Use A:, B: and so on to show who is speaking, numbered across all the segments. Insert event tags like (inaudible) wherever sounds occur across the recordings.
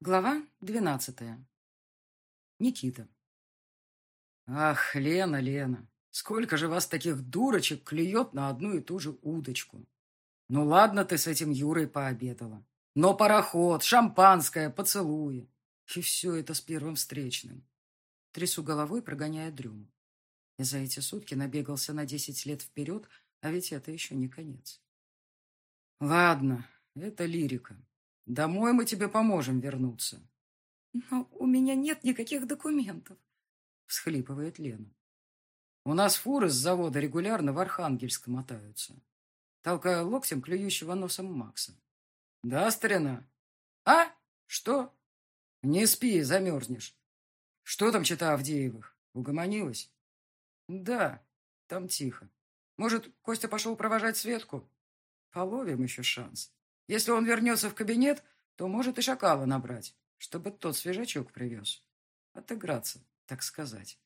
A: Глава двенадцатая. Никита. Ах, Лена, Лена, сколько же вас таких дурочек клюет на одну и ту же удочку. Ну ладно, ты с этим Юрой пообедала. Но пароход, шампанское, поцелуи. И все это с первым встречным. Трясу головой, прогоняя дрему. Я за эти сутки набегался на десять лет вперед, а ведь это еще не конец. Ладно, это лирика. Домой мы тебе поможем вернуться.
B: Но у меня нет никаких документов,
A: всхлипывает Лена. У нас фуры с завода регулярно в Архангельск мотаются. Толкая локтем клюющего носом Макса. Да, старина? А? Что? Не спи, замерзнешь. Что там чита Авдеевых? Угомонилась? Да, там тихо. Может, Костя пошел провожать Светку? Половим еще шанс. Если он вернется в кабинет, то может и шакала набрать, чтобы тот свежачок привез. Отыграться, так сказать.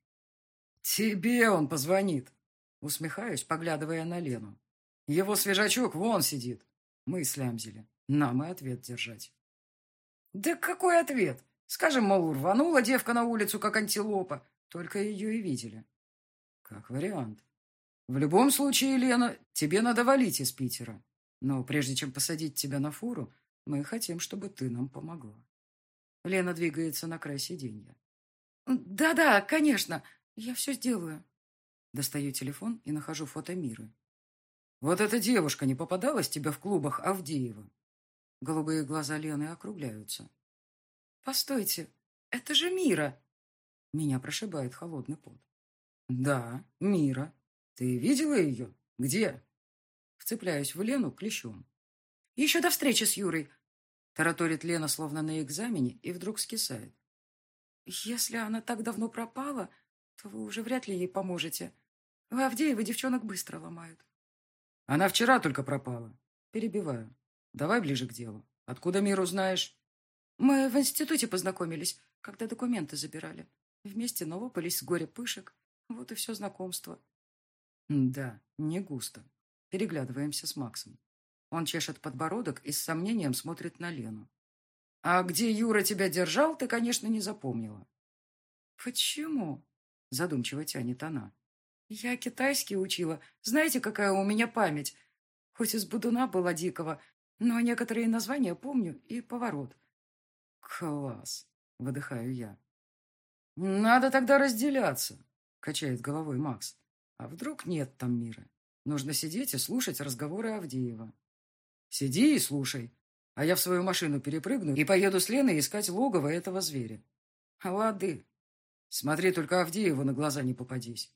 A: Тебе он позвонит. Усмехаюсь, поглядывая на Лену. Его свежачок вон сидит. Мы слямзили. Нам и ответ держать. Да какой ответ? Скажем, мол, рванула девка на улицу, как антилопа. Только ее и видели. Как вариант. В любом случае, Лена, тебе надо валить из Питера. Но прежде чем посадить тебя на фуру, мы хотим, чтобы ты нам помогла. Лена двигается на край сиденья.
B: Да-да, конечно, я все сделаю.
A: Достаю телефон и нахожу фото Миры. Вот эта девушка не попадалась тебе в клубах Авдеева? Голубые глаза Лены округляются.
B: Постойте, это же Мира.
A: Меня прошибает холодный пот. Да, Мира. Ты видела ее? Где? Вцепляюсь в Лену клещом.
B: «Еще до встречи с Юрой!»
A: Тараторит Лена, словно на экзамене, и вдруг скисает.
B: «Если она так давно пропала, то вы уже вряд ли ей поможете. В Авдеева девчонок быстро ломают».
A: «Она вчера только пропала». Перебиваю. «Давай ближе к делу. Откуда миру знаешь?»
B: «Мы в институте познакомились, когда документы забирали. Вместе налопались с горя пышек. Вот и все знакомство».
A: «Да, не густо. Переглядываемся с Максом. Он чешет подбородок и с сомнением смотрит на Лену. «А где Юра тебя держал, ты, конечно, не запомнила».
B: «Почему?»
A: – задумчиво тянет она.
B: «Я китайский учила. Знаете, какая у меня память? Хоть из Будуна была дикого, но некоторые названия помню и поворот».
A: «Класс!» – выдыхаю я. «Надо тогда разделяться», – качает головой Макс. «А вдруг нет там мира?» Нужно сидеть и слушать разговоры Авдеева. Сиди и слушай, а я в свою машину перепрыгну и поеду с Леной искать логово этого зверя. Лады. Смотри, только Авдееву на глаза не попадись.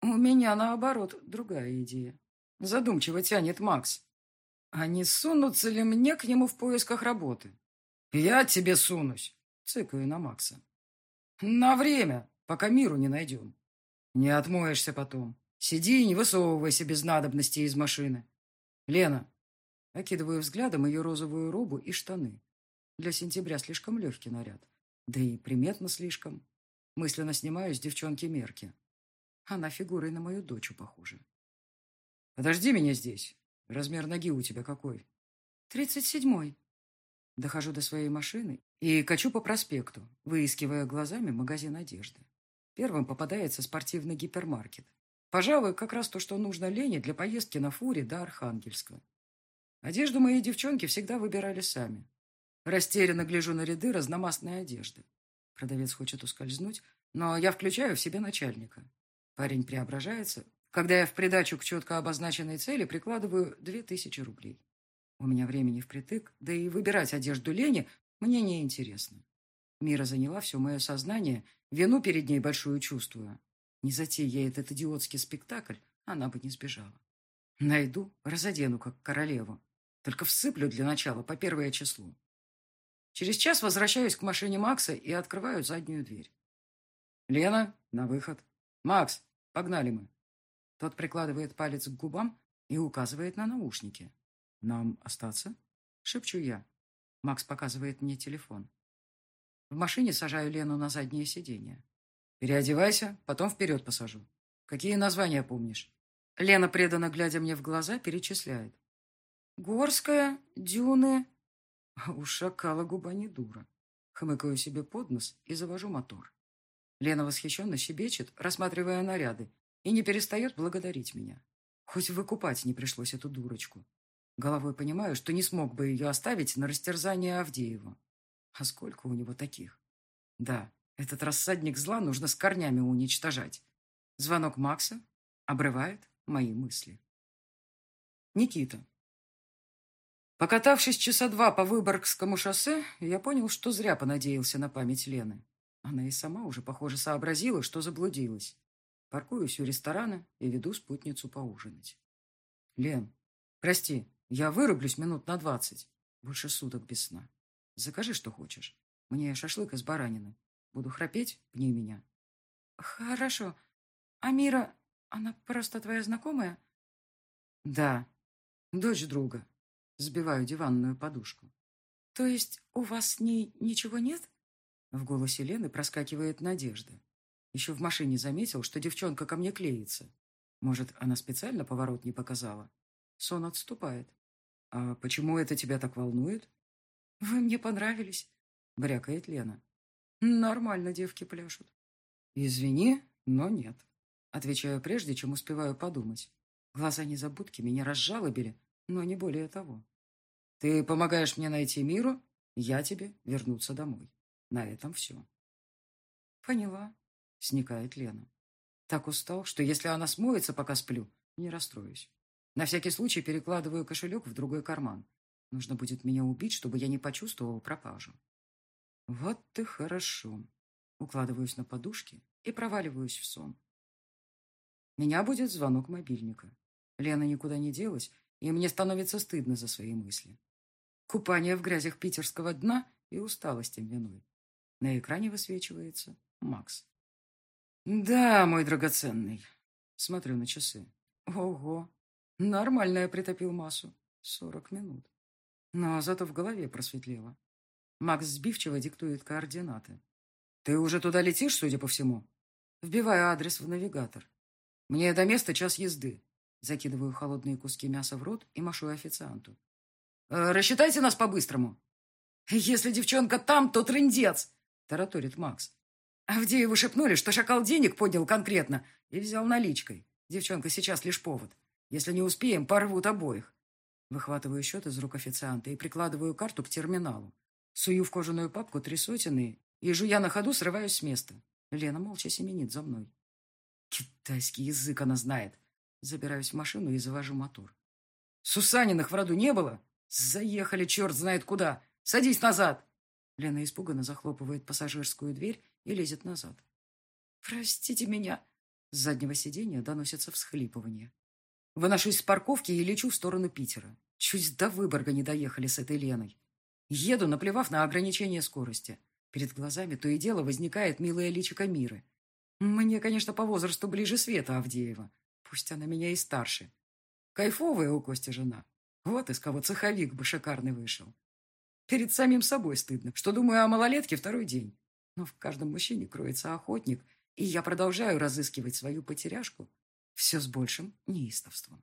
A: У меня, наоборот, другая идея. Задумчиво тянет Макс. А не сунутся ли мне к нему в поисках работы? Я тебе сунусь, цыкаю на Макса. На время, пока миру не найдем. Не отмоешься потом. Сиди и не высовывайся без надобности из машины. Лена. Окидываю взглядом ее розовую робу и штаны. Для сентября слишком легкий наряд. Да и приметно слишком. Мысленно снимаю с девчонки мерки. Она фигурой на мою дочь похожа. Подожди меня здесь. Размер ноги у тебя какой?
B: Тридцать седьмой.
A: Дохожу до своей машины и качу по проспекту, выискивая глазами магазин одежды. Первым попадается спортивный гипермаркет, Пожалуй, как раз то, что нужно Лене для поездки на фуре до Архангельска. Одежду мои девчонки всегда выбирали сами. Растерянно гляжу на ряды разномастной одежды. Продавец хочет ускользнуть, но я включаю в себе начальника. Парень преображается, когда я в придачу к четко обозначенной цели прикладываю две тысячи рублей. У меня времени впритык, да и выбирать одежду Лене мне не интересно. Мира заняла все мое сознание, вину перед ней большую чувствую. Не затей я этот идиотский спектакль, она бы не сбежала. Найду, разодену, как королеву. Только всыплю для начала по первое число. Через час возвращаюсь к машине Макса и открываю заднюю дверь. «Лена, на выход. Макс, погнали мы». Тот прикладывает палец к губам и указывает на наушники. «Нам остаться?» — шепчу я. Макс показывает мне телефон. В машине сажаю Лену на заднее сиденье. Переодевайся, потом вперед посажу. Какие названия помнишь? Лена, преданно глядя мне в глаза, перечисляет.
B: Горская, дюны. (laughs)
A: У шакала губа не дура. Хмыкаю себе под нос и завожу мотор. Лена восхищенно щебечет, рассматривая наряды, и не перестает благодарить меня. Хоть выкупать не пришлось эту дурочку. Головой понимаю, что не смог бы ее оставить на растерзание Авдееву. А сколько у него таких? Да, этот рассадник зла нужно с корнями уничтожать. Звонок Макса обрывает мои мысли. Никита. Покатавшись часа два по Выборгскому шоссе, я понял, что зря понадеялся на память Лены. Она и сама уже, похоже, сообразила, что заблудилась. Паркуюсь у ресторана и веду спутницу поужинать. «Лен, прости, я вырублюсь минут на двадцать. Больше суток без сна. Закажи, что хочешь. Мне шашлык из баранины. Буду храпеть, пни меня».
B: «Хорошо. А Мира, она просто твоя знакомая?»
A: «Да. Дочь друга. Сбиваю диванную подушку».
B: «То есть у вас с ней ничего нет?»
A: В голосе Лены проскакивает надежда. Еще в машине заметил, что девчонка ко мне клеится. Может, она специально поворот не показала? Сон отступает. «А почему это тебя так волнует?»
B: «Вы мне понравились», — брякает Лена. «Нормально девки пляшут».
A: «Извини, но нет», — отвечаю прежде, чем успеваю подумать. Глаза незабудки меня разжалобили, но не более того. «Ты помогаешь мне найти миру, я тебе вернуться домой». На этом все.
B: Поняла,
A: сникает Лена. Так устал, что если она смоется, пока сплю, не расстроюсь. На всякий случай перекладываю кошелек в другой карман. Нужно будет меня убить, чтобы я не почувствовал пропажу. Вот ты хорошо. Укладываюсь на подушки и проваливаюсь в сон. Меня будет звонок мобильника. Лена никуда не делась, и мне становится стыдно за свои мысли. Купание в грязях питерского дна и усталость им виной. На экране высвечивается Макс. «Да, мой драгоценный». Смотрю на часы. «Ого! Нормально я притопил массу. Сорок минут. Но зато в голове просветлело. Макс сбивчиво диктует координаты. «Ты уже туда летишь, судя по всему?» Вбиваю адрес в навигатор. «Мне до места час езды». Закидываю холодные куски мяса в рот и машу официанту. «Э, «Рассчитайте нас по-быстрому». «Если девчонка там, то трындец!» — тараторит Макс. Авдееву шепнули, что шакал денег поднял конкретно и взял наличкой. Девчонка сейчас лишь повод. Если не успеем, порвут обоих. Выхватываю счет из рук официанта и прикладываю карту к терминалу. Сую в кожаную папку три сотенные и, жуя на ходу, срываюсь с места. Лена молча семенит за мной. Китайский язык она знает. Забираюсь в машину и завожу мотор. Сусаниных в роду не было? Заехали черт знает куда. Садись назад. Лена испуганно захлопывает пассажирскую дверь и лезет назад. «Простите меня!» С заднего сиденья доносится всхлипывание. Выношусь с парковки и лечу в сторону Питера. Чуть до Выборга не доехали с этой Леной. Еду, наплевав на ограничение скорости. Перед глазами то и дело возникает милая личико Миры. Мне, конечно, по возрасту ближе Света Авдеева. Пусть она меня и старше. Кайфовая у Кости жена. Вот из кого цеховик бы шикарный вышел. Перед самим собой стыдно, что думаю о малолетке второй день. Но в каждом мужчине кроется охотник, и я продолжаю разыскивать свою потеряшку все с большим неистовством.